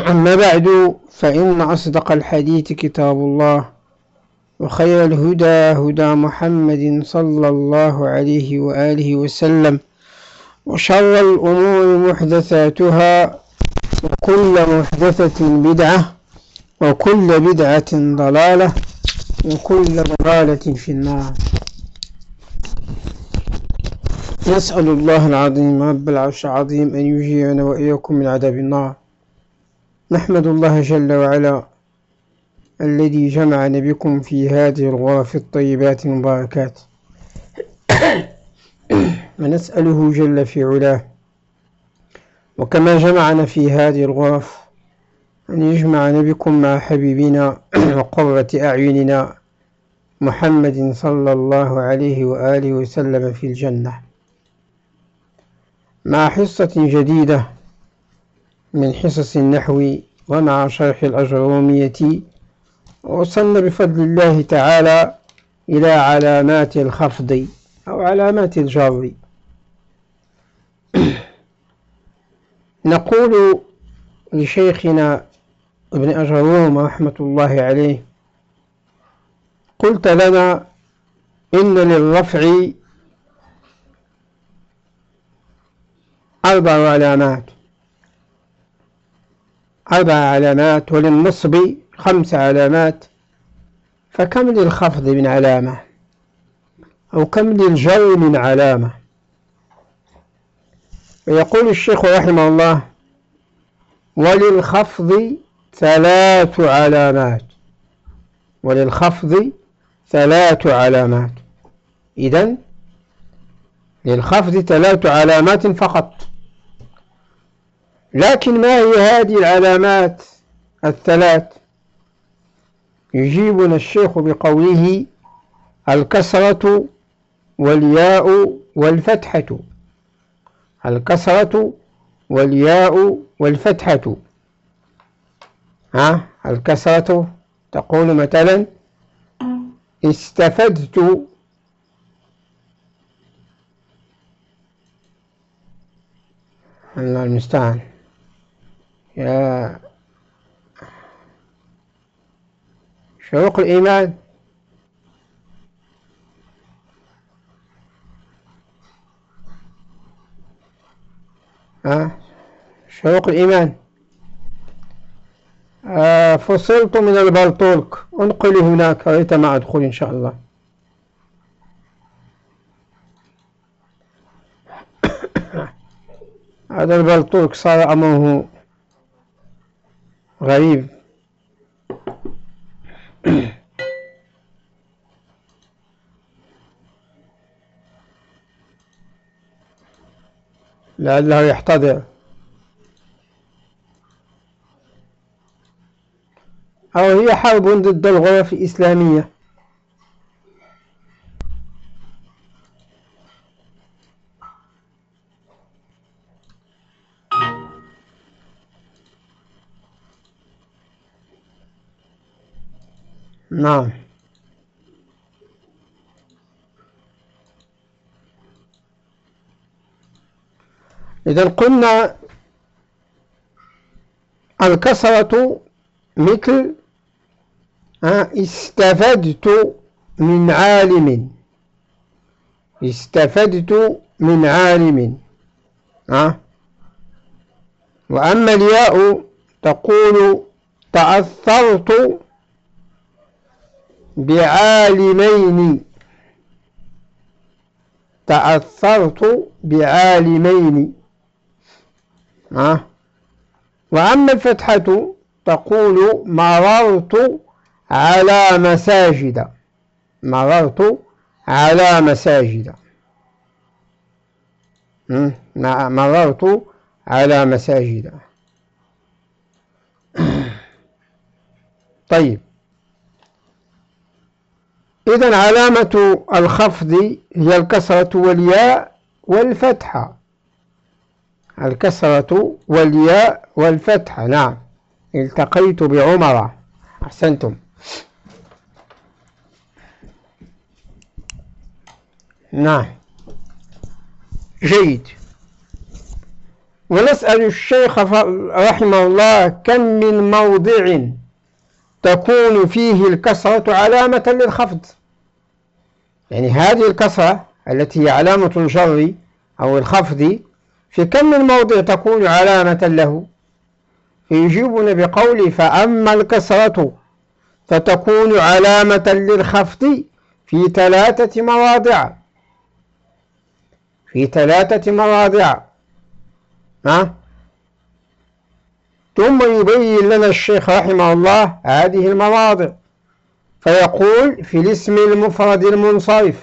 أما بعد فإن أصدق الحديث كتاب الله وخير الهدى هدى محمد صلى الله عليه وآله وسلم وشر الأمور محدثاتها وكل محدثة بدعة وكل بدعة ضلالة وكل ضلالة في النار. نسأل الله العظيم رب العرش العظيم أن يجيرنا وإياكم من عذاب النار. نحمد الله جل وعلا الذي جمعنا بكم في هذه الغرف الطيبات المباركات. ونسأله جل في علاه. وكما جمعنا في هذه الغرف أن يجمعنا بكم مع حبيبنا وقرة أعيننا محمد صلى الله عليه وآله وسلم في الجنة. مع حصة جديدة من حصص النحو ومع شرح الأجرومية وصلنا بفضل الله تعالى إلى علامات الخفض أو علامات الجر. نقول لشيخنا ابن أجروم رحمة الله عليه قلت لنا إن للرفع أربع علامات. أربع علامات وللنصب خمس علامات فكم للخفض من علامة؟ أو كم للجر من علامة؟ ويقول الشيخ رحمه الله وللخفض ثلاث علامات. وللخفض ثلاث علامات. إذن للخفض ثلاث علامات فقط. لكن ما هي هذه العلامات الثلاث؟ يجيبنا الشيخ بقوله الكسرة والياء والفتحة. الكسرة والياء والفتحة. ها؟ الكسرة تقول مثلا استفدت. الله المستعان. يا شروق الإيمان. ها؟ شروق الإيمان. آه فصلت من البلطولك انقلي هناك رأيت مع أدخل إن شاء الله. هذا البلطولك صار أمره غريب. لعله يحتضر. أو هي حرب ضد الغرف الإسلامية. نعم. إذا قلنا الكسرة مثل استفدت من عالم. استفدت من عالم ها وأما الياء تقول تأثرت بعالمين. تأثرت بعالمين. ها؟ وأما الفتحة تقول مررت على مساجد. مررت على مساجد. مررت على مساجد. طيب. إذا علامة الخفض هي الكسرة والياء والفتحة. الكسرة والياء والفتحة. نعم. التقيت بعمر. أحسنتم. نعم. جيد. ونسأل الشيخ رحمه الله كم من موضع تكون فيه الكسرة علامة للخفض. يعني هذه الكسرة التي هي علامة الجر أو الخفض في كم من موضع تكون علامة له. يجيبنا بقوله فأما الكسرة فتكون علامة للخفض في ثلاثة مواضع. في ثلاثة مواضع. ها؟ ثم يبين لنا الشيخ رحمه الله هذه المواضع. فيقول في الاسم المفرد المنصرف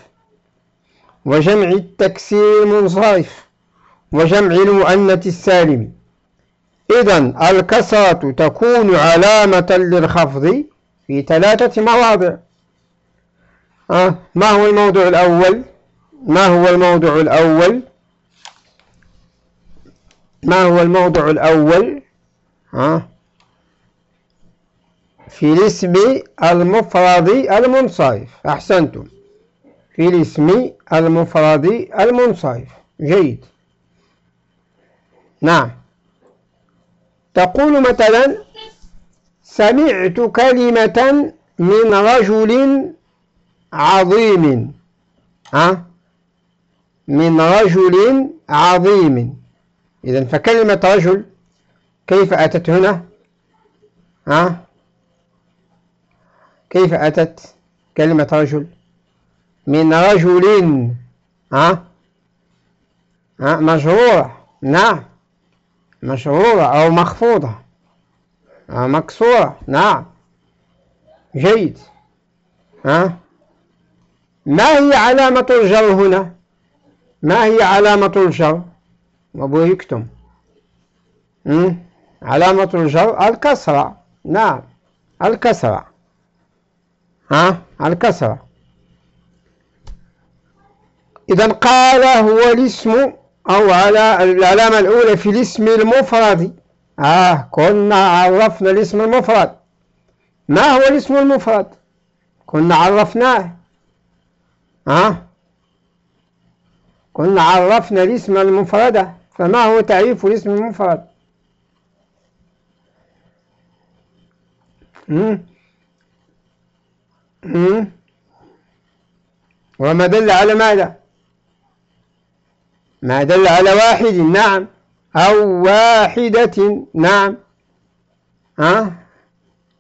وجمع التكسير المنصرف وجمع المؤنث السالم. إذا الكسرة تكون علامة للخفض في ثلاثة مواضع. أه ما هو الموضوع الأول؟ ما هو الموضوع الأول؟ ما هو الموضوع الأول؟ أه في الاسم المفرد المنصرف. أحسنتم. في الاسم المفرد المنصرف. جيد. نعم. تقول مثلا سمعت كلمة من رجل عظيم. ها؟ من رجل عظيم. إذا فكلمة رجل كيف أتت هنا؟ ها؟ كيف أتت كلمة رجل؟ من رجل ها؟ ها؟ مجرورة نعم مشهورة أو مخفوضة؟ أو مكسورة؟ نعم جيد. ها؟ ما هي علامة الجر هنا؟ ما هي علامة الجر؟ أبو يكتم علامة الجر الكسرة. نعم الكسرة. ها؟ الكسرة. إذا قال هو الاسم أو على العلامة الأولى في الاسم المفرد. آه كنا عرفنا الاسم المفرد. ما هو الاسم المفرد؟ كنا عرفناه. آه كنا عرفنا الاسم المفرد. فما هو تعريف الاسم المفرد مم. مم. وما دل على ماذا؟ ما دل على واحد نعم. أو واحدة نعم. ها؟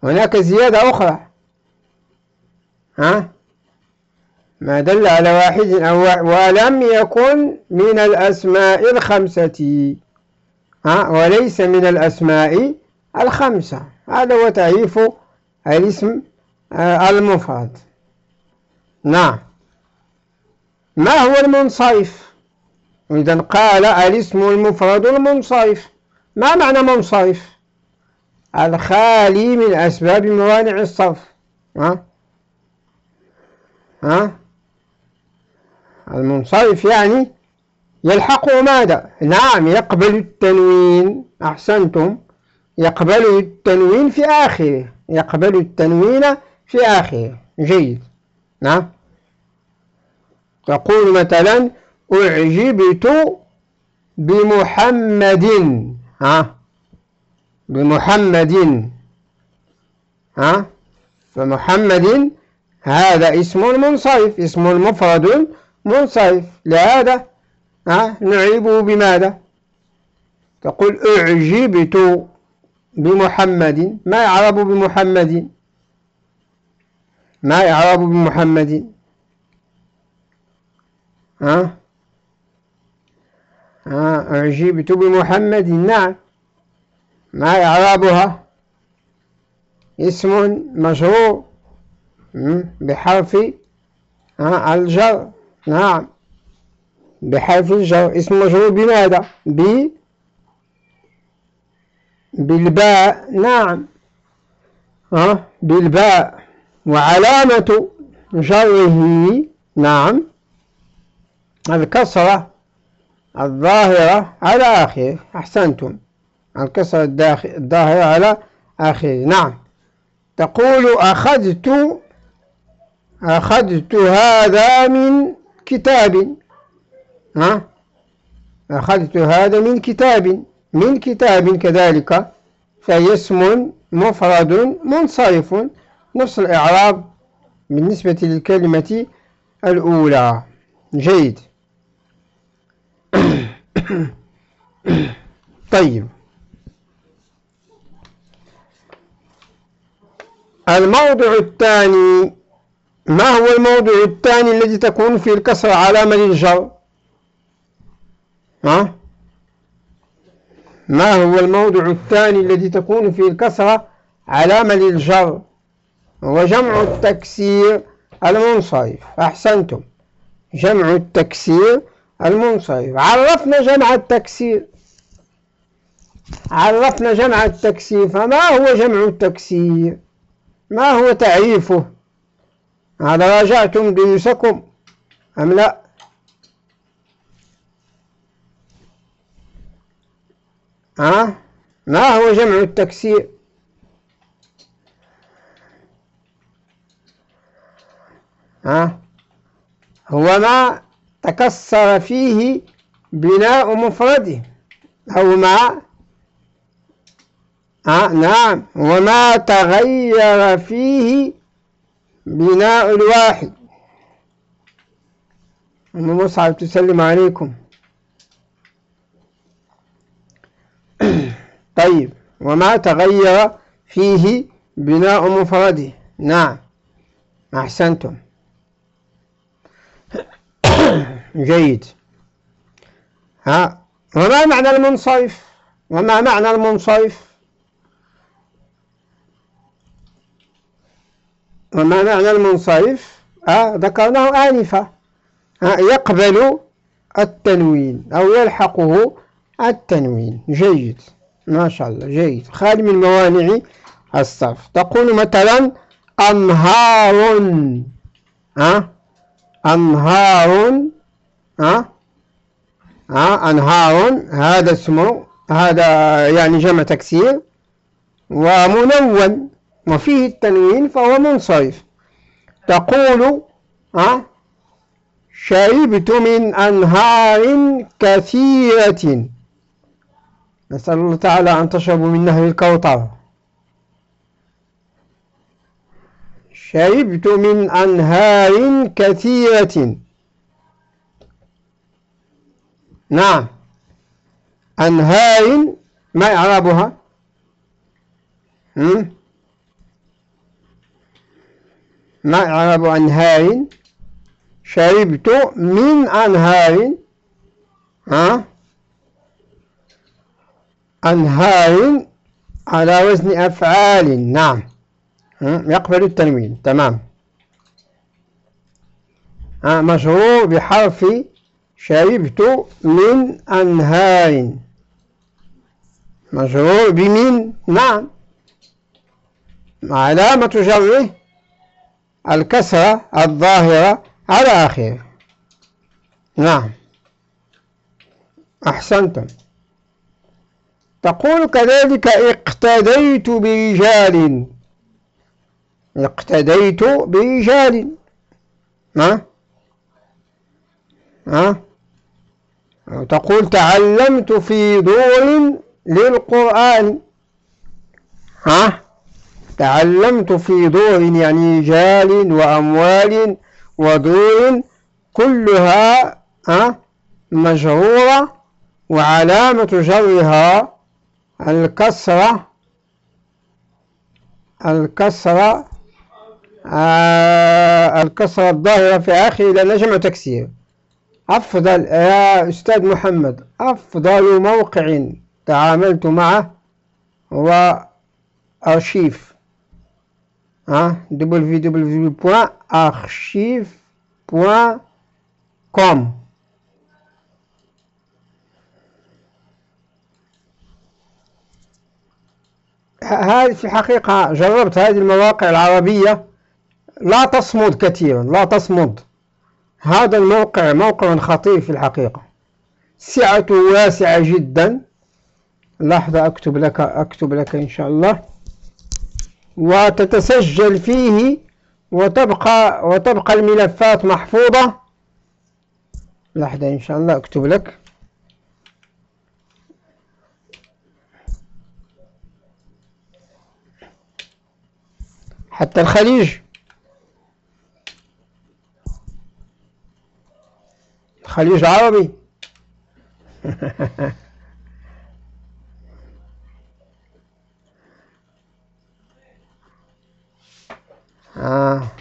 هناك زيادة أخرى. ها؟ ما دل على واحد أو ولم يكن من الأسماء الخمسة. ها؟ وليس من الأسماء الخمسة. هذا هو تعريف الاسم آه، المفرد. نعم. ما هو المنصرف؟ إذا قال الاسم المفرد المنصرف. ما معنى منصرف؟ الخالي من أسباب موانع الصرف. ها؟ ها؟ المنصرف يعني يلحق ماذا؟ نعم يقبل التنوين. أحسنتم. يقبل التنوين في آخره. يقبل التنوين في آخره. جيد. نعم. تقول مثلا أعجبت بمحمد. ها؟ بمحمد. ها؟ فمحمد هذا اسم منصرف. اسم مفرد منصرف. لهذا ها؟ نعيبه بماذا؟ تقول أعجبت بمحمد. ما يعرب بمحمد؟ ما يعرب بمحمد؟ ها؟ ها أعجبت بمحمد. نعم. ما إعرابها اسم مشروع. بحرف الجر. نعم. بحرف الجر. اسم مجرور بماذا؟ ب؟ بالباء نعم. ها؟ بالباء. وعلامة جره نعم. الكسرة الظاهرة على آخره. أحسنتم. الكسرة الظاهرة على آخره. نعم. تقول أخذت أخذت هذا من كتاب. ها؟ أخذت هذا من كتاب. من كتاب كذلك فهي اسم مفرد منصرف. نفس الإعراب بالنسبة للكلمة الأولى. جيد. طيب. الموضع الثاني ما هو الموضع الثاني الذي تكون فيه الكسر علامة للجر ها؟ ما هو الموضع الثاني الذي تكون فيه الكسرة؟ علامة للجر هو جمع التكسير المنصرف. أحسنتم. جمع التكسير المنصرف. عرفنا جمع التكسير. عرفنا جمع التكسير. فما هو جمع التكسير؟ ما هو تعريفه؟ هذا راجعتم دروسكم أم لا؟ ها؟ ما هو جمع التكسير؟ ها؟ هو ما تكسر فيه بناء مفرده. أو ما؟ آه نعم. وما تغير فيه بناء الواحد. أم مصعب تسلم عليكم. طيب وما تغير فيه بناء مفرده. نعم. أحسنتم. جيد. ها؟ وما معنى المنصرف؟ وما معنى المنصرف؟ وما معنى المنصرف؟ آه ذكرناه آنفا آه يقبل التنوين أو يلحقه التنوين. جيد. ما شاء الله جيد خالي من موانع الصرف تقول مثلا أنهار أه؟ أنهار أه؟ أه؟ أنهار هذا اسمه هذا يعني جمع تكسير ومنون وفيه التنوين فهو منصرف تقول أه؟ شربت من أنهار كثيرة نسأل الله تعالى أن تشربوا من نهر الكوثر. شربت من أنهار كثيرة. نعم. أنهار ما إعرابها؟ ما إعراب أنهار؟ شربت من أنهار. ها؟ أنهار على وزن أفعال. نعم. يقبل التنوين. تمام. مشروع بحرف شربت من أنهار. مشروع بمن؟ نعم. علامة جره الكسرة الظاهرة على آخره. نعم. أحسنتم. تقول كذلك اقتديت برجال. اقتديت برجال. ها؟ ها؟ تقول تعلمت في دور للقرآن. ها؟ تعلمت في دور يعني رجال وأموال ودور كلها ها؟ مجرورة وعلامة جرها. الكسرة الكسرة آه الكسرة الظاهرة في آخره لأنها جمع تكسير. أفضل يا أستاذ محمد أفضل موقع تعاملت معه هو أرشيف. ها www.archive.com هذه في الحقيقة جربت هذه المواقع العربية. لا تصمد كثيرا لا تصمد. هذا الموقع موقع خطير في الحقيقة. سعته واسعة جدا. لحظة أكتب لك أكتب لك إن شاء الله. وتتسجل فيه وتبقى وتبقى الملفات محفوظة. لحظة إن شاء الله أكتب لك. حتى الخليج. الخليج العربي. آه.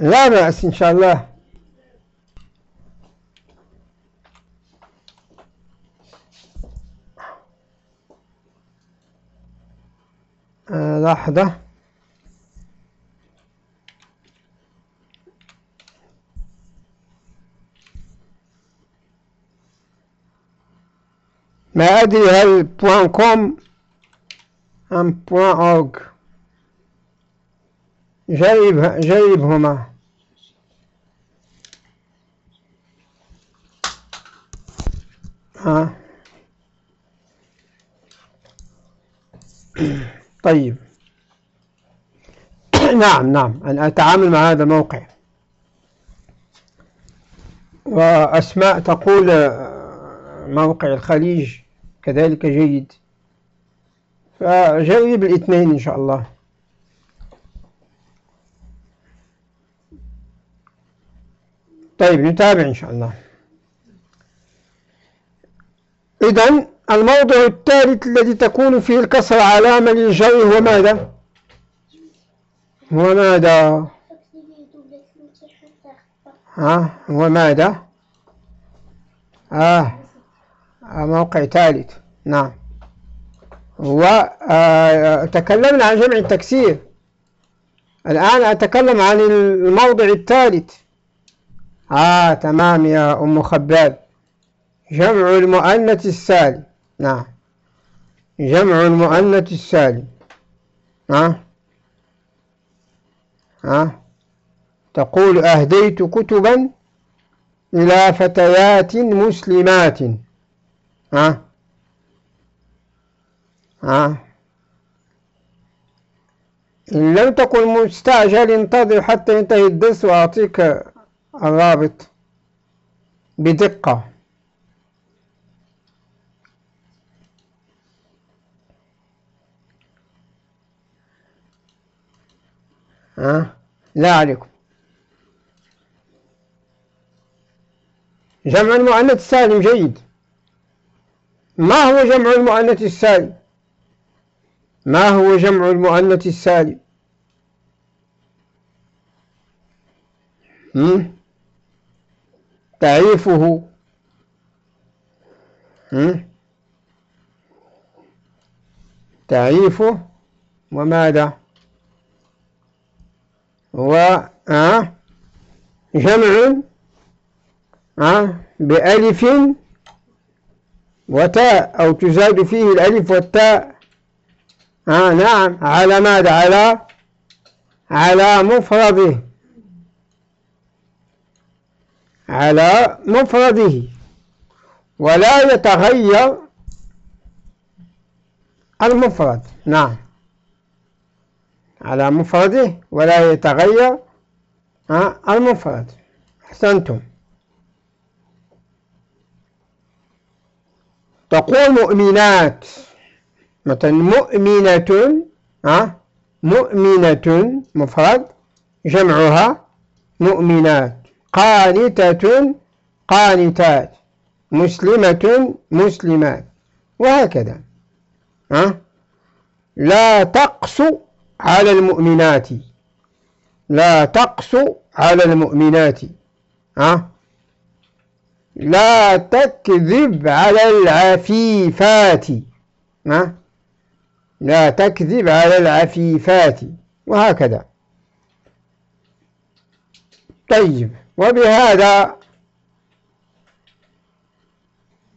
لا بأس إن شاء الله آه لحظة. ما أدري هل point com أم point org جرب جربهما ها طيب. نعم نعم. أنا أتعامل مع هذا الموقع وأسماء تقول موقع الخليج كذلك جيد. فجرب الاثنين إن شاء الله. طيب نتابع إن شاء الله. إذن الموضع الثالث الذي تكون فيه الكسر علامة للجر هو ماذا؟ هو ماذا؟ ها؟ هو ماذا؟ آه موقع ثالث. نعم. وتكلمنا آه، عن جمع التكسير. الآن أتكلم عن الموضع الثالث. آه تمام يا أم خباب. جمع المؤنث السالم. نعم. جمع المؤنث السالم. ها؟ ها؟ تقول أهديت كتبا إلى فتيات مسلمات. ها؟ ها؟ إن لم تكن مستعجل انتظر حتى ينتهي الدرس وأعطيك الرابط بدقة. ها؟ لا عليكم. جمع المؤنث السالم جيد. ما هو جمع المؤنث السالم؟ ما هو جمع المؤنث السالم؟ تعريفه. تعريفه. وماذا؟ آه جمع بألف وتاء أو تزاد فيه الألف والتاء. آه نعم. على ماذا؟ على على مفرده. على مفرده. ولا يتغير المفرد. نعم. على مفرده ولا يتغير آه المفرد. أحسنتم. تقول مؤمنات. مثلا مؤمنة ها مؤمنة مفرد جمعها مؤمنات. قانتة قانتات. مسلمة مسلمات. وهكذا ها لا تقص على المؤمنات. لا تقص على المؤمنات. ها؟ لا تكذب على العفيفات. ها؟ لا تكذب على العفيفات. وهكذا. طيب وبهذا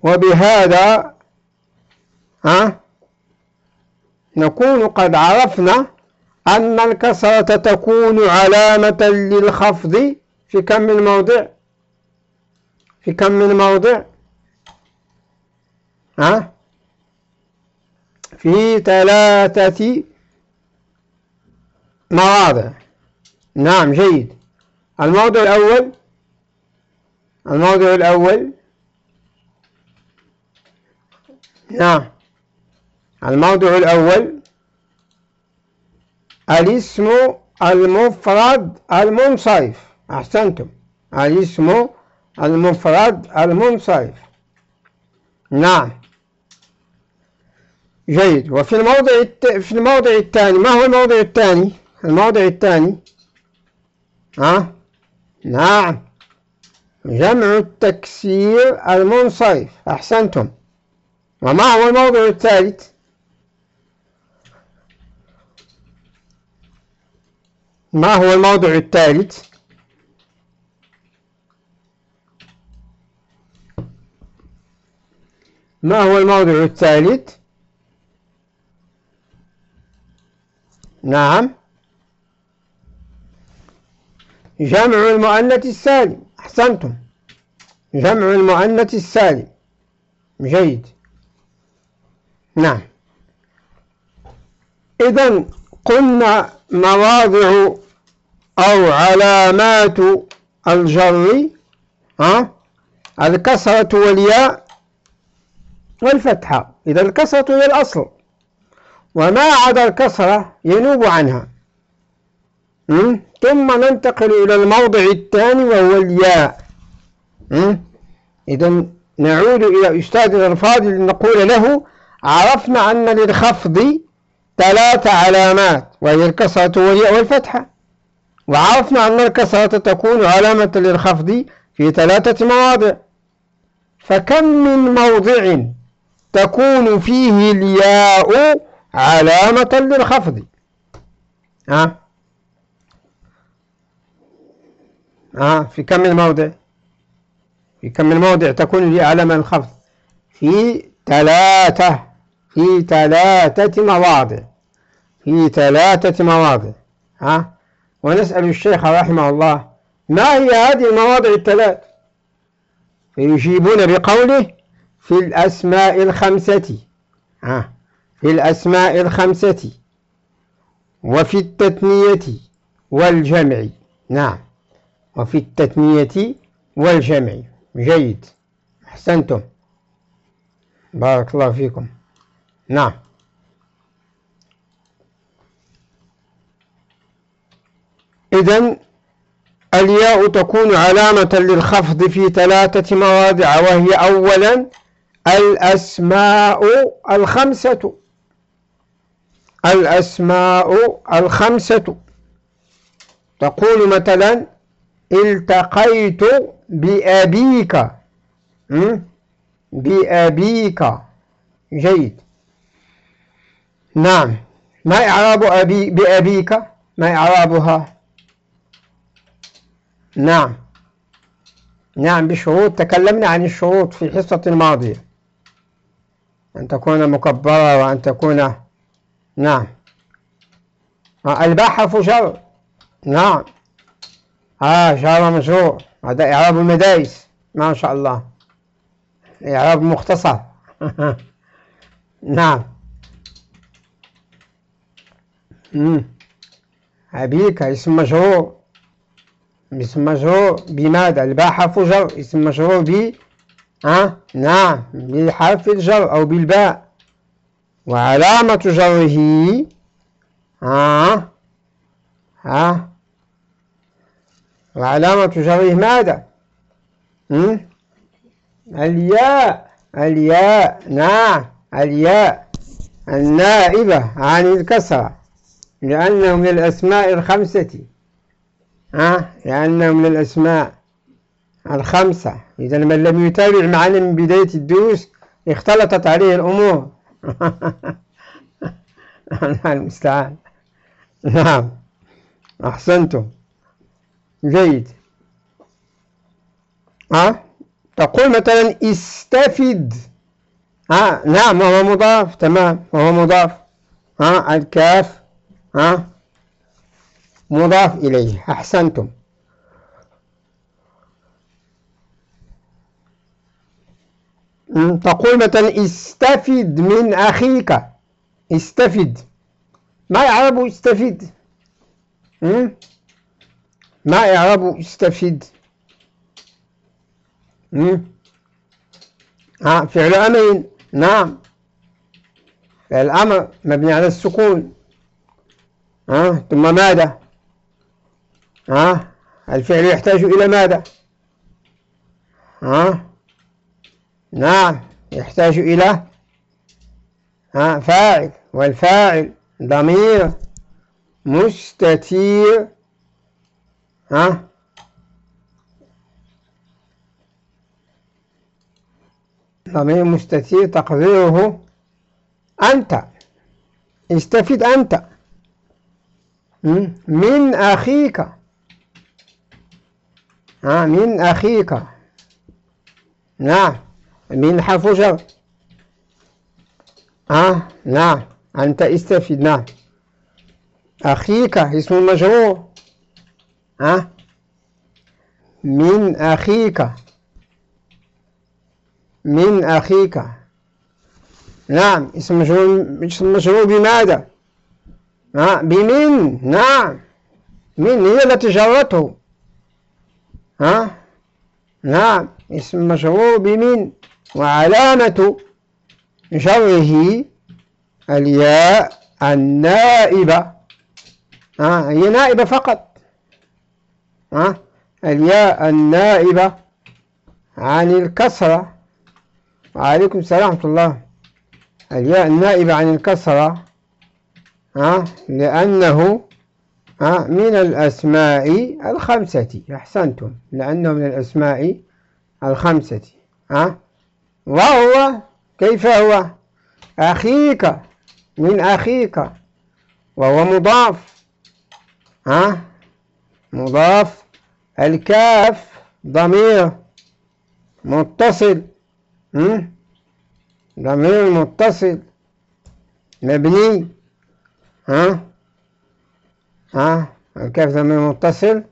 وبهذا ها؟ نكون قد عرفنا أن الكسرة تكون علامة للخفض في كم من موضع في كم من موضع ها؟ في ثلاثة مواضع. نعم جيد. الموضع الأول؟ الموضع الأول؟ نعم. الموضع الأول؟ الاسم المفرد المنصرف. أحسنتم. الاسم المفرد المنصرف. نعم. جيد. وفي الموضع الت... في الموضع الثاني. ما هو الموضع الثاني؟ الموضع الثاني. ها؟ نعم. جمع التكسير المنصرف. أحسنتم. وما هو الموضع الثالث؟ ما هو الموضع الثالث؟ ما هو الموضع الثالث؟ نعم. جمع المؤنث السالم. أحسنتم. جمع المؤنث السالم. جيد. نعم. إذا قلنا مواضع أو علامات الجر ها؟ الكسرة والياء والفتحة. إذا الكسرة هي الأصل. وما عدا الكسرة ينوب عنها. ثم ننتقل إلى الموضع الثاني وهو الياء. إذا نعود إلى أستاذنا الفاضل نقول له عرفنا أن للخفض ثلاث علامات وهي الكسرة والياء والفتحة. وعرفنا أن الكسرة تكون علامة للخفض في ثلاثة مواضع. فكم من موضع تكون فيه الياء علامة للخفض؟ ها؟ ها؟ في كم من موضع؟ في كم من موضع تكون الياء علامة للخفض؟ في ثلاثة في ثلاثة مواضع. في ثلاثة مواضع. ها؟ ونسأل الشيخ رحمه الله ما هي هذه المواضع الثلاث؟ فيجيبون بقوله في الأسماء الخمسة. ها في الأسماء الخمسة. وفي التثنية والجمع. نعم. وفي التثنية والجمع. جيد. أحسنتم. بارك الله فيكم. نعم. إذن الياء تكون علامة للخفض في ثلاثة مواضع وهي أولا الأسماء الخمسة. الأسماء الخمسة. تقول مثلا التقيت بأبيك. بأبيك. جيد. نعم. ما إعراب أبي بأبيك؟ ما إعرابها؟ نعم. نعم بشروط. تكلمنا عن الشروط في الحصة الماضية. أن تكون مكبرة وأن تكون نعم. الباء حرف جر. نعم. آه جار مجرور. هذا إعراب المدايس ما شاء الله. إعراب مختصر. نعم. أبيك اسم مجرور. اسم مجرور بماذا؟ الباء حرف جر اسم مجرور ب ها نعم بحرف الجر أو بالباء. وعلامة جره ها ها وعلامة جره ماذا؟ الياء الياء نعم الياء. النائبة عن الكسرة لأنه من الأسماء الخمسة. ها؟ لأنه من الأسماء الخمسة. إذا من لم يتابع معنا من بداية الدروس اختلطت عليه الأمور. المستعان. نعم. أحسنتم. جيد. ها؟ تقول مثلا استفد. ها؟ نعم وهو مضاف. تمام وهو مضاف. ها؟ الكاف. ها؟ مضاف إليه. أحسنتم. تقول مثلا استفد من أخيك. استفد. ما يعرب استفد؟ ما يعرب استفد؟ آه فعل أمر. نعم. فعل أمر مبني على السكون. آه ثم ماذا؟ آه الفعل يحتاج إلى ماذا؟ آه نعم يحتاج إلى آه فاعل والفاعل ضمير مستتير ها؟ ضمير مستتير تقديره أنت. استفد أنت. من أخيك. ها من أخيك. نعم من جر ها نعم أنت استفد نعم. أخيك اسم مجرور. ها من أخيك. من أخيك. نعم اسم مجرور اسم مجرور بماذا؟ ها بمن؟ نعم من هي التي جرته. ها؟ نعم اسم مجرور بمن وعلامة جره الياء النائبة. ها؟ هي نائبة فقط. ها؟ الياء النائبة عن الكسرة. وعليكم السلام ورحمة الله. الياء النائبة عن الكسرة. ها؟ لأنه من الأسماء الخمسة أحسنتم لأنه من الأسماء الخمسة وهو كيف هو؟ أخيك من أخيك وهو مضاف ها؟ مضاف الكاف ضمير متصل ضمير متصل مبني ها؟ ها؟ الكاف ضمير متصل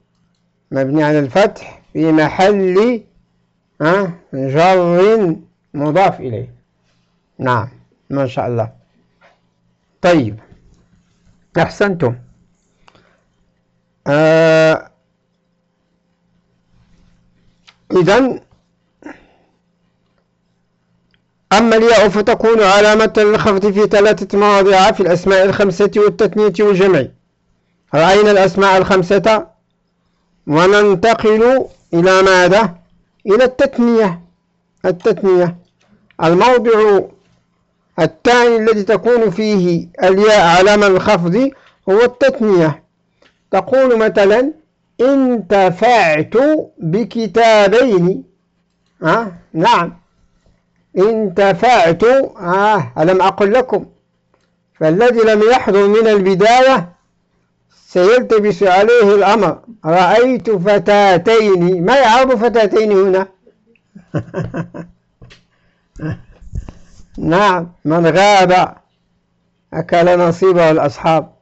مبني على الفتح في محل ها؟ جر مضاف إليه. نعم ما شاء الله. طيب أحسنتم. آه إذا أما الياء فتكون علامة للخفض في ثلاثة مواضع في الأسماء الخمسة والتثنية والجمع. رأينا الأسماء الخمسة وننتقل إلى ماذا؟ إلى التثنية. التثنية. الموضع الثاني الذي تكون فيه الياء علامة الخفض هو التثنية. تقول مثلا انتفعت بكتابين. آه نعم. انتفعت. آه ألم أقل لكم. فالذي لم يحضر من البداية سيلتبس عليه الأمر. رأيت فتاتين. ما يعرض فتاتين هنا؟ نعم. من غاب أكل نصيبه الأصحاب.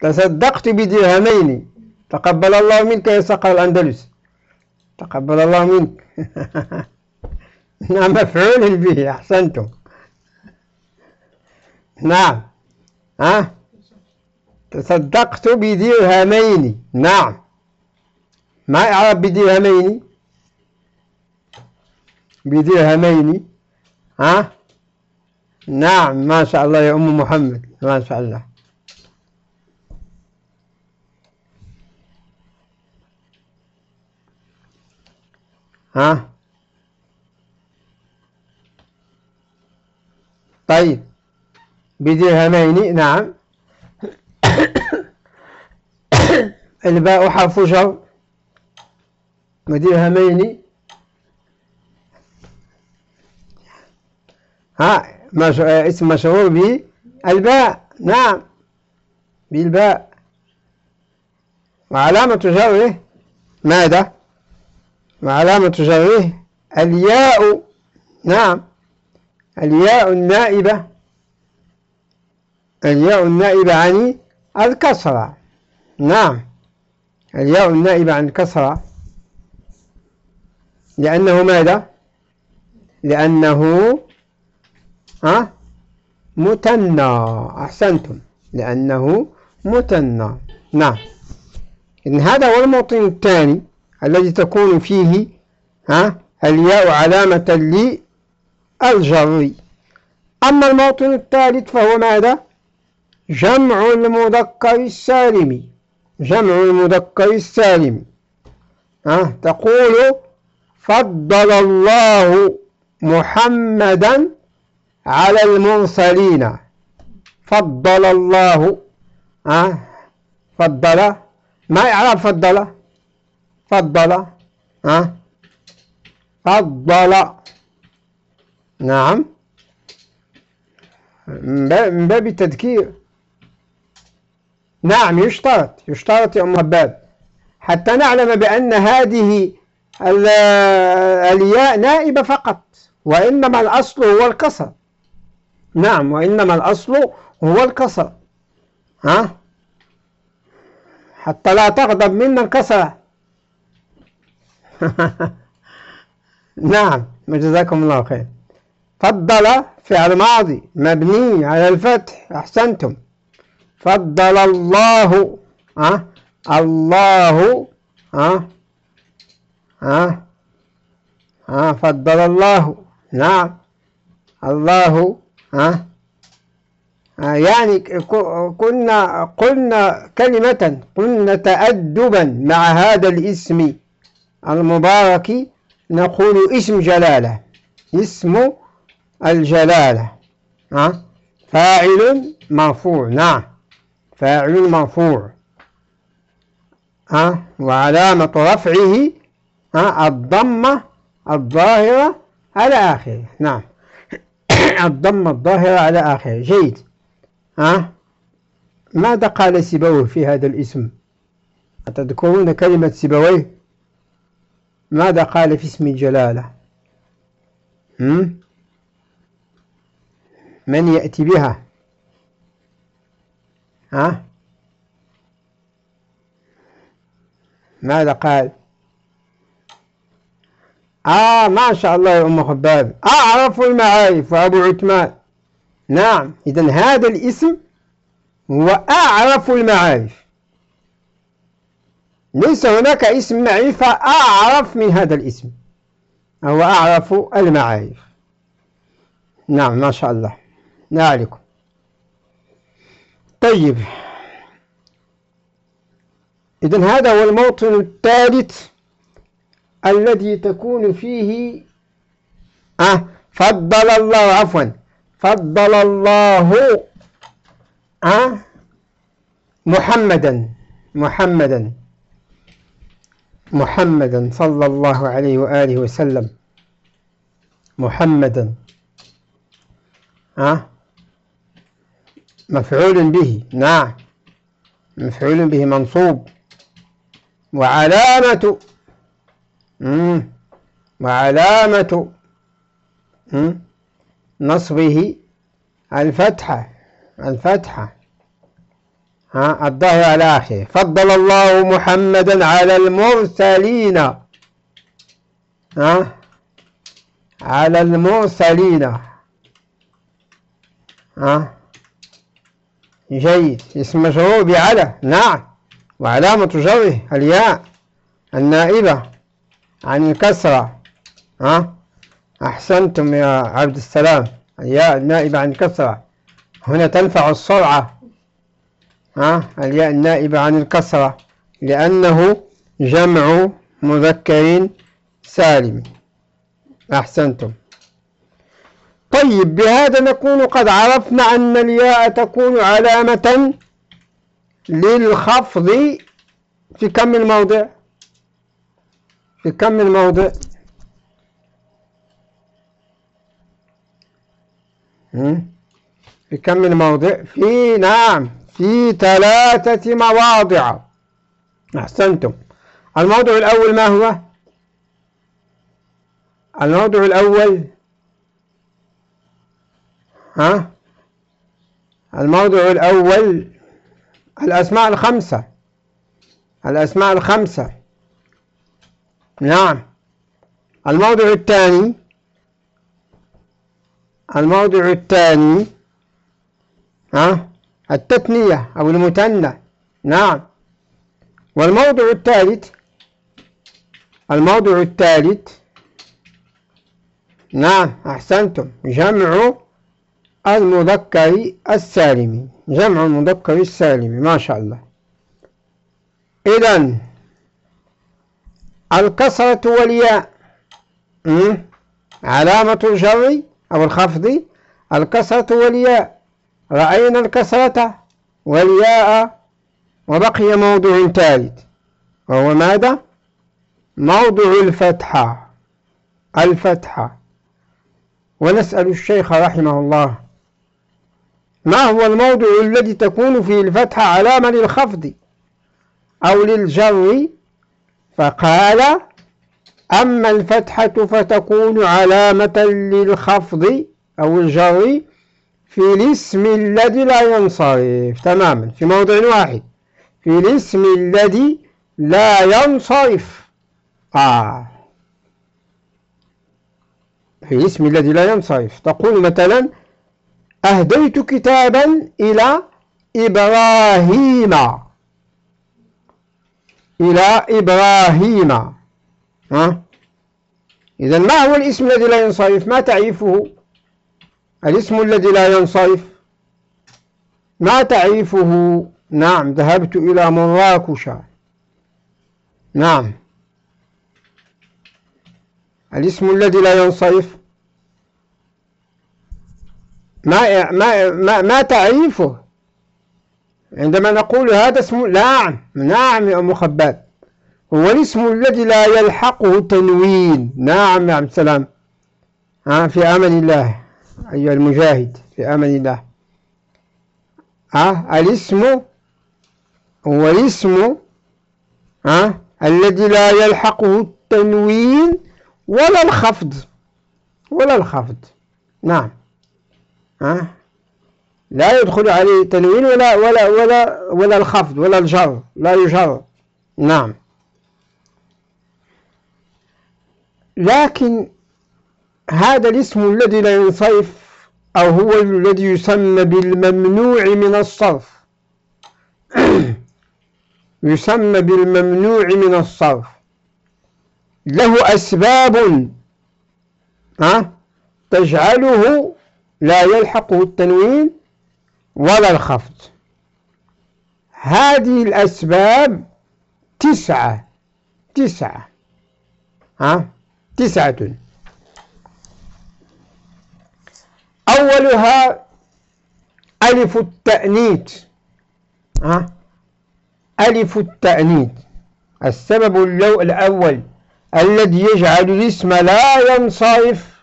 تصدقت بدرهمين. تقبل الله منك يا سقر الأندلس. تقبل الله منك. نعم مفعول به أحسنتم. نعم. ها؟ تصدقت بدرهمين. نعم. ما يعرف بدرهمين؟ بدرهمين. ها؟ نعم. ما شاء الله يا أم محمد. ما شاء الله. ها؟ طيب. بدرهمين نعم. الباء حرف جر. بدرهمين ها اسم مشهور به الباء نعم. بالباء. وعلامة جره ماذا؟ وعلامة جره الياء نعم. الياء النائبة. الياء النائبة عن الكسرة. نعم. الياء النائبة عن الكسرة. لأنه ماذا؟ لأنه ها؟ مثنى أحسنتم. لأنه مثنى نعم. إن هذا هو الموطن الثاني الذي تكون فيه ها؟ الياء علامة للجر. أما الموطن الثالث فهو ماذا؟ جمع المذكر السالم. جمع المذكر السالم. ها تقول فضل الله محمدا على المرسلين. فضل الله ها فضل ما يعرف فضل؟ فضل ها فضل. نعم. من باب التذكير. نعم يشترط يشترط يا أم هباب حتى نعلم بأن هذه الياء نائبة فقط وإنما الأصل هو الكسر. نعم وإنما الأصل هو الكسر. ها؟ حتى لا تغضب منا الكسرة نعم جزاكم الله خير. فضل فعل ماضي مبني على الفتح أحسنتم. فضل الله ها؟ الله ها؟ ها؟ ها؟ فضل الله. نعم. الله ها؟ يعني كنا قلنا كلمة قلنا تأدبا مع هذا الاسم المبارك. نقول اسم جلالة. اسم الجلالة ها؟ فاعل مرفوع. نعم. فاعل مرفوع. ها؟ وعلامة رفعه ها؟ الضمة الظاهرة على آخره. نعم. الضمة الظاهرة على آخره. جيد. ها؟ ماذا قال سيبويه في هذا الاسم؟ أتذكرون كلمة سيبويه؟ ماذا قال في اسم الجلالة؟ من يأتي بها؟ ها؟ ماذا قال؟ آه ما شاء الله يا أم خباب. أعرف المعارف وأبو عثمان. نعم إذا هذا الاسم هو أعرف المعارف. ليس هناك اسم معرفة أعرف من هذا الاسم هو أعرف المعارف. نعم ما شاء الله. نعلكم طيب. إذا هذا هو الموطن الثالث الذي تكون فيه أه فضل الله عفوا فضل الله أه محمدا محمدا محمدا صلى الله عليه وآله وسلم محمدا أه مفعول به. نعم. مفعول به منصوب. وعلامة. مم. وعلامة. مم. نصبه الفتحة. الفتحة. ها الظاهر على آخره. فضل الله محمدا على المرسلين. ها؟ على المرسلين. ها؟ جيد اسم مشهور بعلى نعم. وعلامة جره الياء النائبة عن الكسرة. ها؟ أحسنتم يا عبد السلام. الياء النائبة عن الكسرة. هنا تنفع السرعة. ها؟ الياء النائبة عن الكسرة. لأنه جمع مذكر سالم. أحسنتم. طيب بهذا نكون قد عرفنا أن الياء تكون علامة للخفض في كم الموضع؟ في كم الموضع؟ في كم الموضع؟ في نعم في ثلاثة مواضع. أحسنتم. الموضع الأول ما هو؟ الموضع الأول ها؟ الموضع الأول الأسماء الخمسة. الأسماء الخمسة. نعم. الموضع الثاني الموضع الثاني ها؟ التثنية أو المثنى. نعم. والموضع الثالث الموضع الثالث. نعم. أحسنتم. جمع المذكر السالم جمع المذكر السالم ما شاء الله. إذا الكسرة والياء علامة الجر أو الخفض. الكسرة والياء رأينا الكسرة والياء وبقي موضع ثالث وهو ماذا؟ موضع الفتحة الفتحة ونسأل الشيخ رحمه الله ما هو الموضع الذي تكون فيه الفتحة علامة للخفض أو للجر؟ فقال أما الفتحة فتكون علامة للخفض أو الجر في الاسم الذي لا ينصرف. تماما. في موضع واحد. في الاسم الذي لا ينصرف. آه. في الاسم الذي لا ينصرف. تقول مثلا أهديت كتابا إلى إبراهيم. إلى إبراهيم. ها؟ إذا ما هو الاسم الذي لا ينصرف؟ ما تعريفه؟ الاسم الذي لا ينصرف؟ ما تعريفه؟ نعم ذهبت إلى مراكش. نعم. الاسم الذي لا ينصرف؟ ما ما ما, ما تعريفه. عندما نقول هذا اسم نعم نعم يا أم خباب. هو الاسم الذي لا يلحقه تنوين. نعم يا عبد السلام ها في أمن الله أيها المجاهد في أمن الله. ها الاسم هو الاسم ها الذي لا يلحقه التنوين ولا الخفض. ولا الخفض. نعم. ها؟ لا يدخل عليه تنوين ولا ولا ولا ولا الخفض ولا الجر لا يجر. نعم. لكن هذا الاسم الذي لا ينصرف أو هو الذي يسمى بالممنوع من الصرف. يسمى بالممنوع من الصرف. له أسباب. ها؟ تجعله لا يلحقه التنوين ولا الخفض. هذه الأسباب تسعة تسعة ها؟ تسعة. أولها ألف التأنيت ها؟ ألف التأنيت السبب الأول الذي يجعل الاسم لا ينصرف.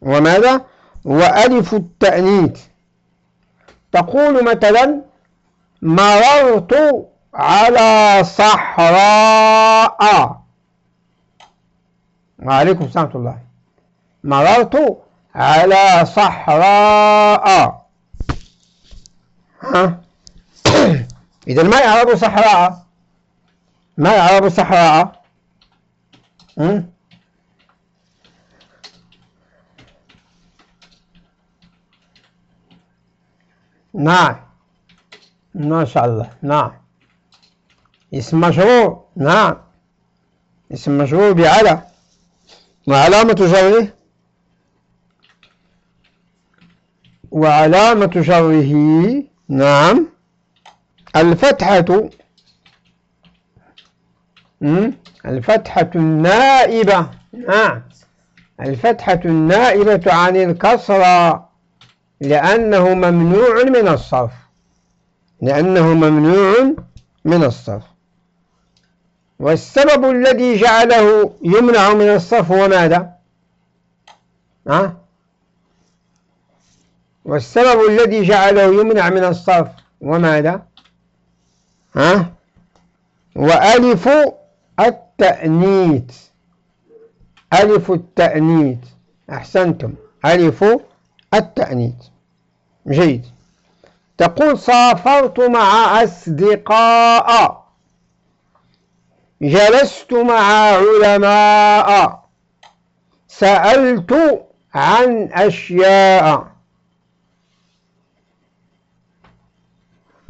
وماذا؟ وألف التأنيت تقول مثلا مررت على صحراء. وعليكم السلام الله. مررت على صحراء. ها؟ إذا ما يعرب صحراء؟ ما يعرب صحراء؟ نعم. ما شاء الله. نعم. اسم مشروع. نعم. اسم مشروع بعلى وعلامة جره وعلامة جره نعم. الفتحة. الفتحة النائبة. نعم. الفتحة النائبة عن الكسرة. لأنه ممنوع من الصرف لأنه ممنوع من الصرف والسبب الذي جعله يمنع من الصرف هو ماذا؟ ها؟ والسبب الذي جعله يمنع من الصرف وماذا؟ ها؟ وألف التأنيت ألف التأنيت أحسنتم ألف التأنيت جيد. تقول سافرت مع أصدقاء. جلست مع علماء. سألت عن أشياء.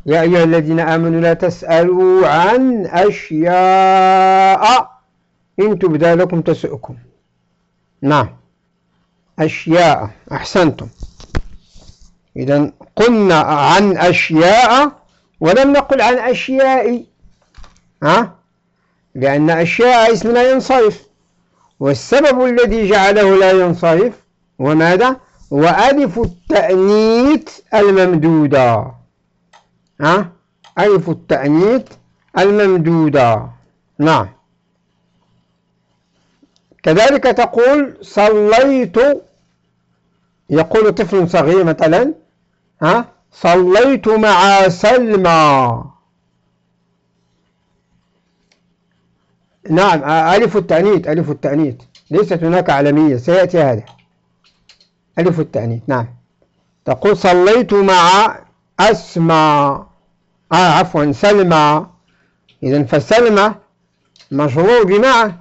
يا أيها الذين آمنوا لا تسألوا عن أشياء. إن تبدى لكم تسؤكم. نعم. أشياء. أحسنتم. إذا قلنا عن أشياء ولم نقل عن أشياء. ها؟ لأن أشياء اسم لا ينصرف. والسبب الذي جعله لا ينصرف وماذا وألف التأنيت الممدودة. ها؟ ألف التأنيت الممدودة. نعم. كذلك تقول صليت يقول طفل صغير مثلا ها صليت مع سلمى. نعم ألف التأنيت ألف التأنيت ليست هناك علمية سيأتي هذا. ألف التأنيت نعم. تقول صليت مع أسمى. آه عفوا سلمى. إذا فسلمى مشروع بمع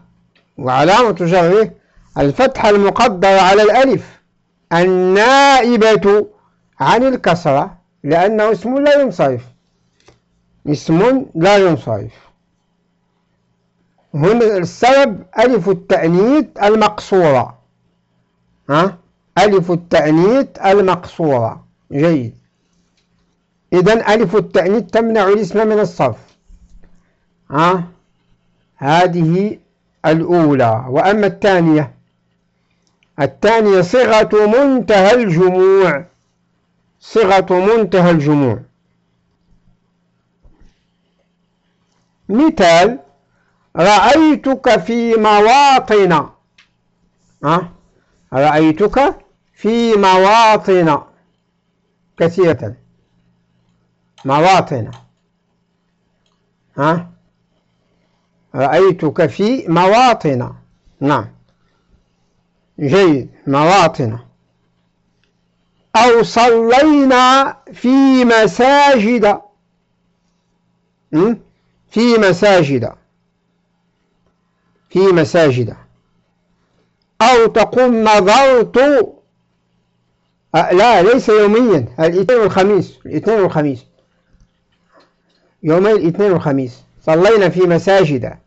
وعلامة جره الفتحة المقدرة على الألف. النائبة عن الكسرة لأنه اسم لا ينصرف. اسم لا ينصرف. هنا السبب ألف التأنيث المقصورة. ها؟ ألف التأنيث المقصورة. جيد. إذا ألف التأنيث تمنع الاسم من الصرف. ها؟ هذه الأولى. وأما الثانية؟ الثانية صيغة منتهى الجموع. صيغة منتهى الجموع. مثال رأيتك في مواطن. أه؟ رأيتك في مواطن. كثيرة. مواطن. أه؟ رأيتك في مواطن. نعم. جيد مواطن. أو صلينا في مساجد. في مساجد. في مساجد. أو تقول نظرت. لا ليس يوميا الاثنين والخميس الاثنين والخميس. يومي الاثنين والخميس. صلينا في مساجد.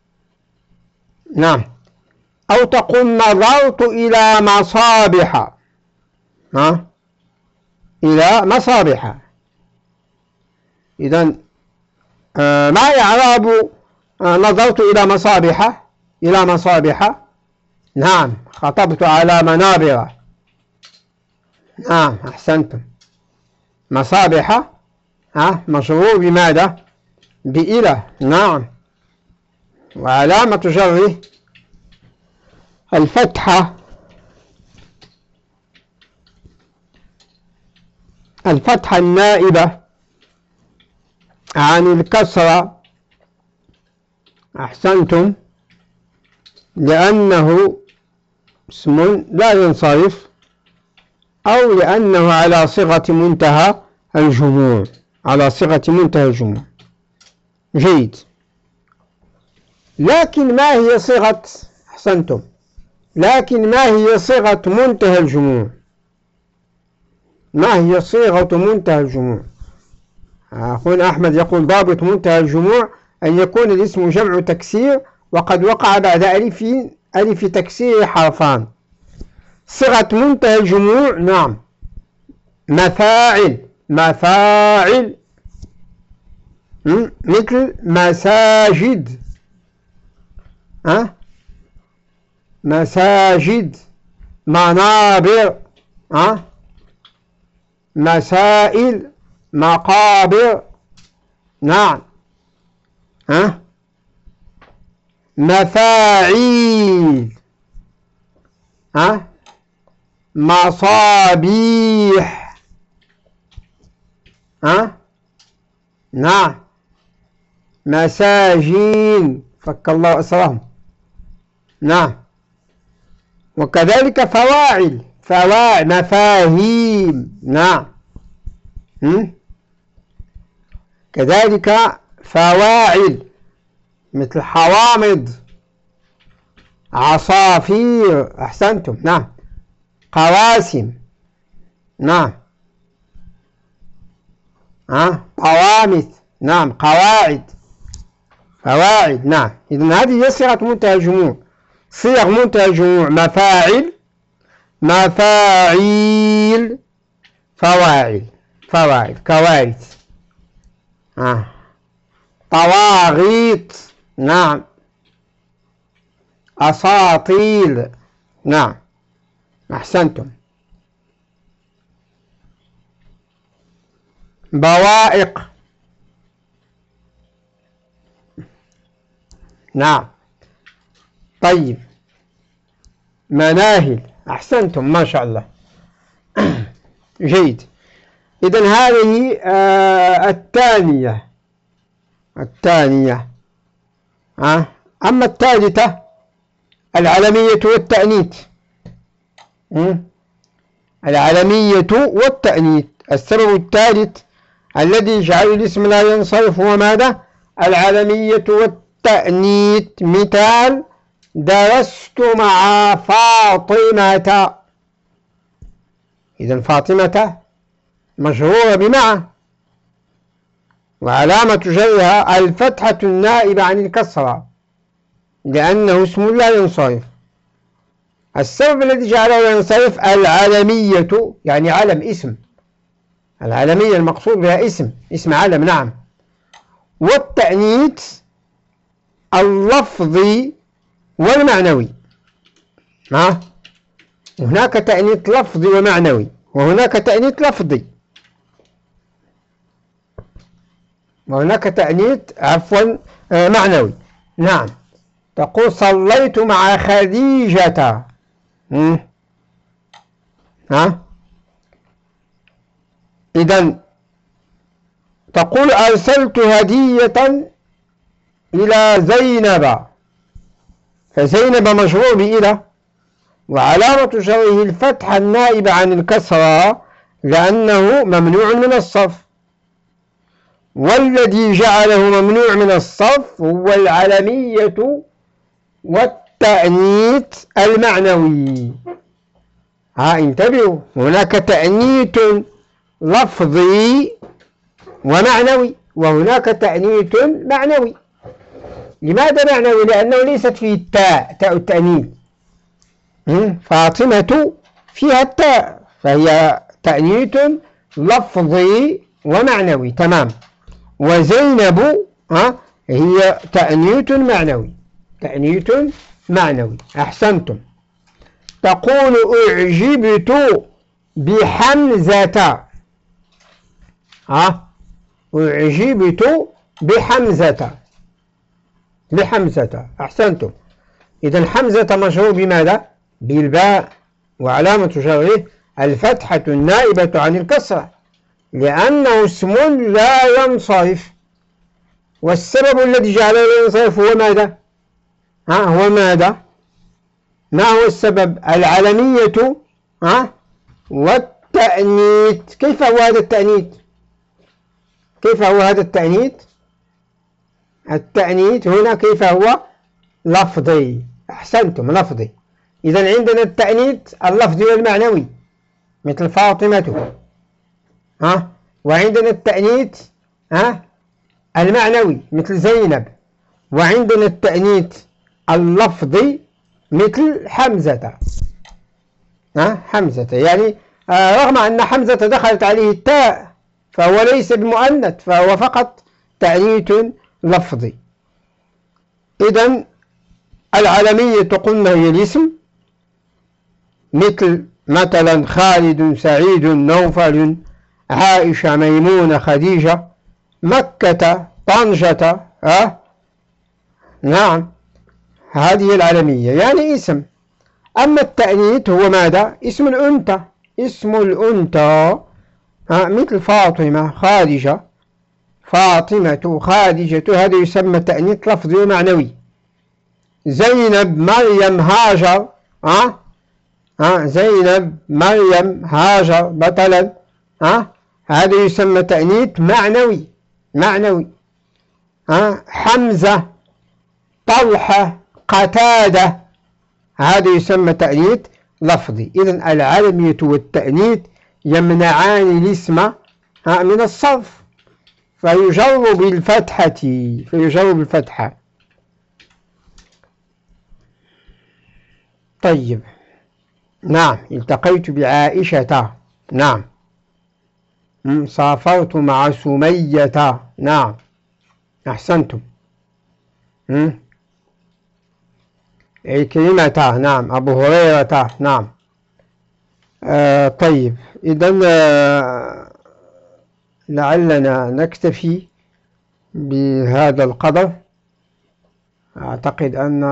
نعم. أو تقول نظرت إلى مصابح ها؟ إلى مصابح إذا آه ما إعراب آه نظرت إلى مصابح إلى مصابح نعم خطبت على منابر. نعم أحسنتم. مصابح ها؟ مشروع بماذا؟ بإلى نعم. وعلامة جره الفتحة. الفتحة النائبة. عن الكسرة. أحسنتم. لأنه اسم لا ينصرف. أو لأنه على صيغة منتهى الجموع على صيغة منتهى الجموع جيد. لكن ما هي صيغة؟ أحسنتم. لكن ما هي صيغة منتهى الجموع؟ ما هي صيغة منتهى الجموع؟ أخونا أحمد يقول ضابط منتهى الجموع أن يكون الاسم جمع تكسير وقد وقع بعد ألف ألف تكسير حرفان. صيغة منتهى الجموع نعم. مفاعل مفاعل مثل مساجد. ها مساجد منابر ها؟ مسائل مقابر. نعم. ها؟ مفاعيل. ها؟ مصابيح. ها؟ نعم. مساجين. فك الله أسرهم. نعم. وكذلك فواعل فواعل مفاهيم. نعم. كذلك فواعل مثل حوامض عصافير. أحسنتم. نعم. قواسم. نعم. ها؟ قوامث. نعم. قواعد. فواعد نعم. إذن هذه هي صيغة منتهى الجموع. صيغ منتهى الجموع مفاعل مفاعيل فواعل فواعل كوارث. آه. طواغيط نعم. أساطيل نعم. أحسنتم. بوائق. نعم. طيب. مناهل. أحسنتم ما شاء الله. جيد. إذن هذه آه الثانية. الثانية. أما الثالثة العلمية والتأنيت العلمية والتأنيت السبب الثالث الذي يجعل الاسم لا ينصرف هو ماذا؟ العلمية والتأنيت مثال درست مع فاطمة. إذا فاطمة مشهورة بمع. وعلامة جرها الفتحة النائبة عن الكسرة لأنه اسم لا ينصرف. السبب الذي جعله ينصرف العلمية يعني علم اسم. العلمية المقصود بها اسم اسم علم نعم. والتأنيت اللفظي والمعنوي. ها؟ هناك تأنيت لفظي ومعنوي وهناك تأنيت لفظي. وهناك تأنيت عفوا آه، معنوي. نعم. تقول صليت مع خديجة. ها؟ إذا تقول أرسلت هدية إلى زينب. فزينب مشروع بإلى وعلامة شره الفتحة النائبة عن الكسرة لأنه ممنوع من الصف. والذي جعله ممنوع من الصف هو العلمية والتأنيت المعنوي. ها انتبهوا هناك تأنيت لفظي ومعنوي وهناك تأنيت معنوي. لماذا معنوي لأنه ليست فيه التاء تاء التأنيث فاطمة فيها التاء فهي تأنيث لفظي ومعنوي. تمام. وزينب ها هي تأنيث معنوي. تأنيث معنوي. أحسنتم. تقول أعجبت بحمزة. ها؟ أعجبت بحمزة. بحمزة أحسنتم إذا حمزة مشهور بماذا؟ بالباء وعلامة شره الفتحة النائبة عن الكسرة لأنه اسم لا ينصرف والسبب الذي جعله لا ينصرف هو ماذا؟ ها هو ماذا؟ ما هو السبب؟ العلمية ها؟ والتأنيت كيف هو هذا التأنيت؟ كيف هو هذا التأنيت؟ التأنيت هنا كيف هو؟ لفظي. أحسنتم لفظي. إذا عندنا التأنيت اللفظي والمعنوي مثل فاطمة ها؟ وعندنا التأنيت ها؟ المعنوي مثل زينب. وعندنا التأنيت اللفظي مثل حمزة. ها؟ حمزة. يعني آه، رغم أن حمزة دخلت عليه التاء فهو ليس بمؤنث فهو فقط تأنيث لفظي. إذا العلمية قلنا هي الاسم؟ مثل مثلا خالد سعيد نوفل عائشة ميمونة خديجة مكة طنجة أه؟ نعم هذه العلمية يعني اسم. أما التأنيث هو ماذا؟ اسم الأنثى. اسم الأنثى مثل فاطمة خادجة فاطمة خادجة هذا يسمى تأنيث لفظي ومعنوي زينب مريم هاجر ها؟ ها؟ زينب مريم هاجر مثلا ها؟ هذا يسمى تأنيث معنوي معنوي. ها؟ حمزة طلحة قتادة هذا يسمى تأنيث لفظي. إذا العلمية والتأنيث يمنعان الاسم من الصرف. فيجر بالفتحة فيجر بالفتحة. طيب. نعم التقيت بعائشة. نعم. سافرت مع سمية. نعم. أحسنتم. عكرمة. نعم. أبو هريرة. نعم. آه طيب. إذا آه لعلنا نكتفي بهذا القدر. أعتقد أن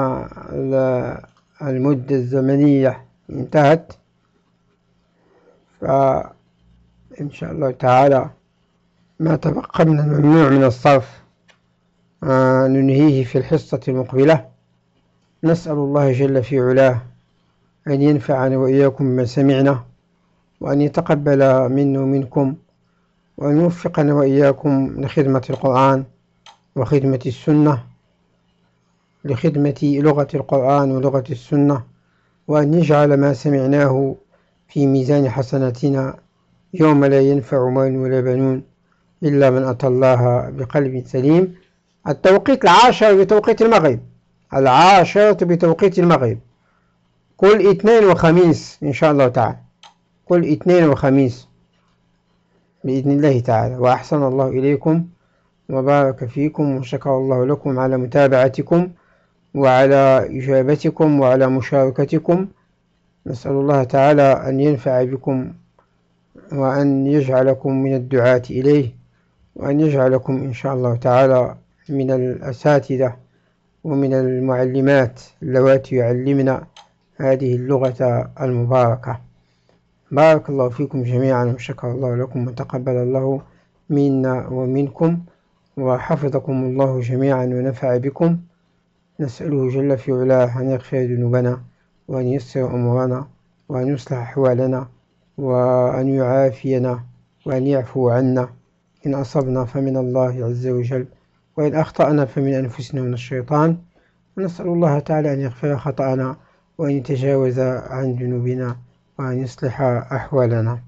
المدة الزمنية انتهت. فإن شاء الله تعالى ما تبقى من الممنوع من الصرف آه ننهيه في الحصة المقبلة. نسأل الله جل في علاه أن ينفعنا وإياكم بما سمعنا وأن يتقبل منا ومنكم. وأن يوفقنا وإياكم لخدمة القرآن وخدمة السنة لخدمة لغة القرآن ولغة السنة وأن يجعل ما سمعناه في ميزان حسناتنا يوم لا ينفع مال ولا بنون إلا من أتى الله بقلب سليم. التوقيت العاشر بتوقيت المغرب العاشرة بتوقيت المغرب. كل اثنين وخميس إن شاء الله تعالى. كل اثنين وخميس. بإذن الله تعالى. وأحسن الله إليكم وبارك فيكم وشكر الله لكم على متابعتكم وعلى إجابتكم وعلى مشاركتكم. نسأل الله تعالى أن ينفع بكم وأن يجعلكم من الدعاة إليه وأن يجعلكم إن شاء الله تعالى من الأساتذة ومن المعلمات اللواتي يعلمنا هذه اللغة المباركة. بارك الله فيكم جميعا وشكر الله لكم وتقبل الله منا ومنكم وحفظكم الله جميعا ونفع بكم. نسأله جل في علاه أن يغفر ذنوبنا وأن يسر أمورنا وأن يصلح أحوالنا وأن يعافينا وأن يعفو عنا. إن أصبنا فمن الله عز وجل وإن أخطأنا فمن أنفسنا من الشيطان. ونسأل الله تعالى أن يغفر خطأنا وأن يتجاوز عن ذنوبنا. وأن يصلح أحوالنا.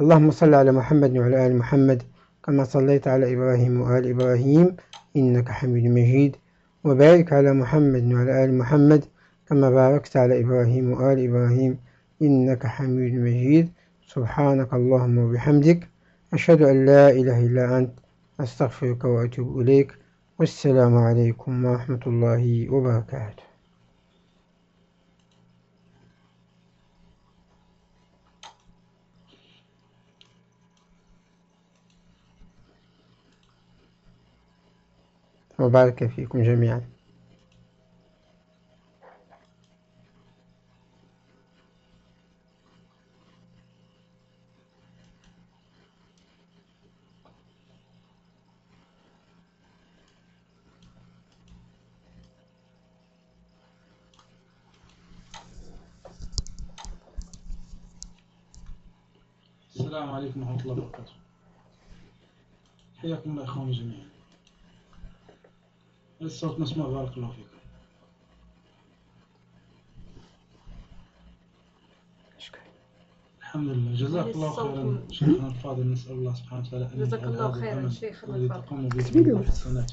اللهم صل على محمد وعلى آل محمد كما صليت على إبراهيم وآل إبراهيم إنك حميد مجيد. وبارك على محمد وعلى آل محمد كما باركت على إبراهيم وآل إبراهيم إنك حميد مجيد. سبحانك اللهم وبحمدك. أشهد أن لا إله إلا أنت. أستغفرك وأتوب إليك. والسلام عليكم ورحمة الله وبركاته. وبارك فيكم جميعا. السلام عليكم ورحمة الله وبركاته. حياكم الله إخواني جميعا. الصوت مسموع بارك الله فيكم الحمد لله. جزاك الله خيرا. شيخنا الفاضل نسأل الله سبحانه وتعالى أن جزاك الله خيرا شيخنا الذي الفاضل تقوم به من الحسنات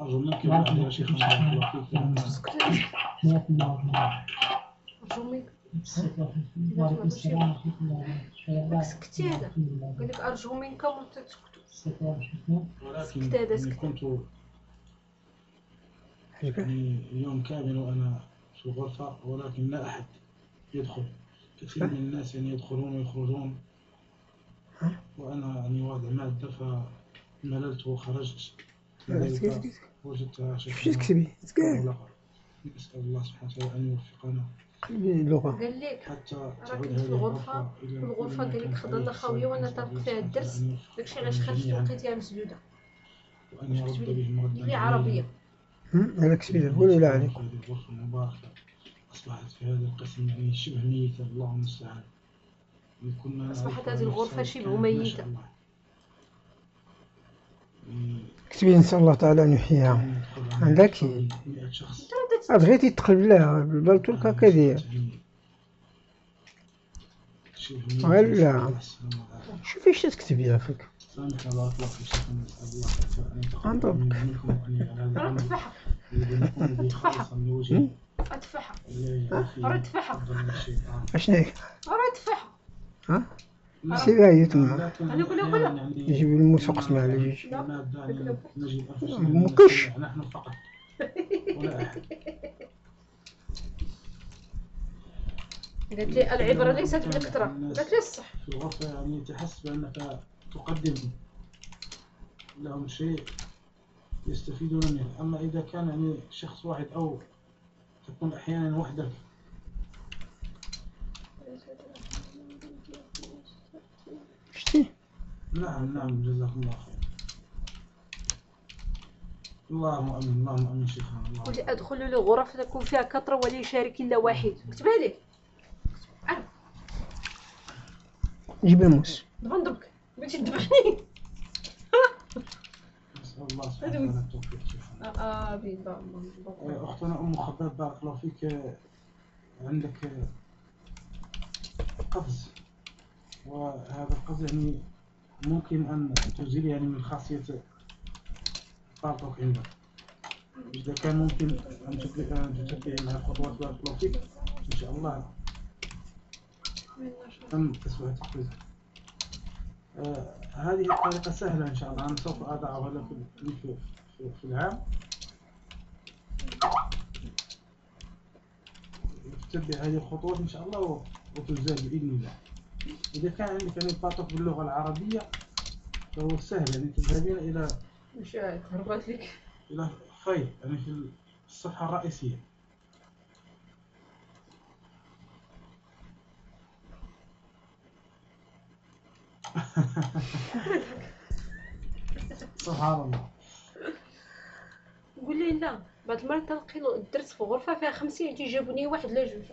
أرجو منك يا شيخ. بارك الله فيك. أرجو منك. سكتي هذا قال لك ارجو تسكتوا سكت هذا، سكت. يعني يوم كامل وأنا في الغرفة ولكن لا أحد يدخل. كثير من الناس يعني يدخلون ويخرجون وأنا يعني واضع مادة فمللت وخرجت لذلك وجدت شو شيخ تكتبي؟ تقال مغلقة نسأل الله سبحانه وتعالى أن يوفقنا قلبي اللغة. قال لك حتى راك تعود في إلى في ما قال لك خضر عليه الخاوية وأنا نسأل الله طرقت فيها الدرس. داكشي علاش خرجت لقيتها مسدودة. وأن يرد بهم ردا هي عربية. هم؟ هذا كسبي قولوا لا عليكم. هذه الغرفة المباركة أصبحت في هذا القسم يعني شبه ميتة. الله المستعان نعرف هذه السابق شبه كانت ميتة. شاء الله. تعالى أن يحييها عندك أكثر من 100 شخص بغيتي تقلب لها هكا. ولا. نسأل الله السلامة والعافية. شوفي اش الله يعافينا راه تفحى من الشيطان أشنو هيك راه سيبها هي تما لا. المادة يعني نجد أنفسنا مكش. قالت لي العبرة ليست بالكثرة. قالت لي الصح. في الغرفة يعني تحس بأنك تقدم لهم شيء يستفيدون منه. أما إذا كان يعني شخص واحد أو تكون أحيانا وحدك شتي نعم نعم جزاكم الله خير. اللهم آمين اللهم آمين شيخنا اللهم قلت أدخل لغرف تكون فيها كثرة ولا يشارك الا واحد. كتبها لك جيب الموس نضربك بغيتي تذبحني نسال الله سبحانه وتعالى التوفيق شيخنا. بيضا آه، أختنا أم خباب بارك الله فيك. آه، عندك آه، قفز. وهذا القفز يعني ممكن أن تزيل يعني من خاصية طاقتك عندك إذا كان ممكن أن تتبع أن مع الخطوات بارك إن شاء الله. تم تسوية التحفيز آه هذه الطريقة سهلة إن شاء الله. أنا سوف أضعها لكم في, في, في, العام. تتبع هذه الخطوات إن شاء الله وتزال بإذن الله. إذا كان عندك باطوك باللغة العربية فهو سهل. يعني تذهبين إلى مش هربت لك. إلى خير يعني في الصفحة الرئيسية. سبحان الله. قول لي لا بعد المرة تلقي الدرس في غرفة فيها خمسين تيجابوني واحد لا جوج.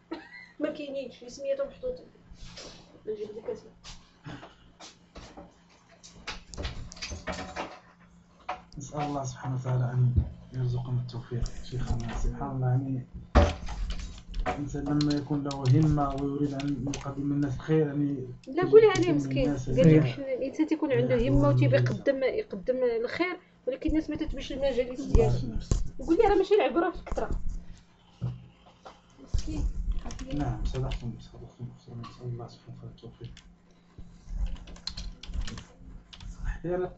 ما كاينينش في سميتهم نسأل الله سبحانه وتعالى أن يرزقنا التوفيق. شيخنا سبحان الله يعني الإنسان لما يكون له همة ويريد أن يقدم للناس خير يعني لا قولي عليه مسكين. الناس قال لك الإنسان تيكون عنده همة وتيبي يقدم يقدم الخير ولكن الناس ما تتبعش المجالس ديالها قول لي راه ماشي العبره في الكثره مسكين. نعم صدقتم صدقتم نسأل الله سبحانه وتعالى التوفيق أحيانا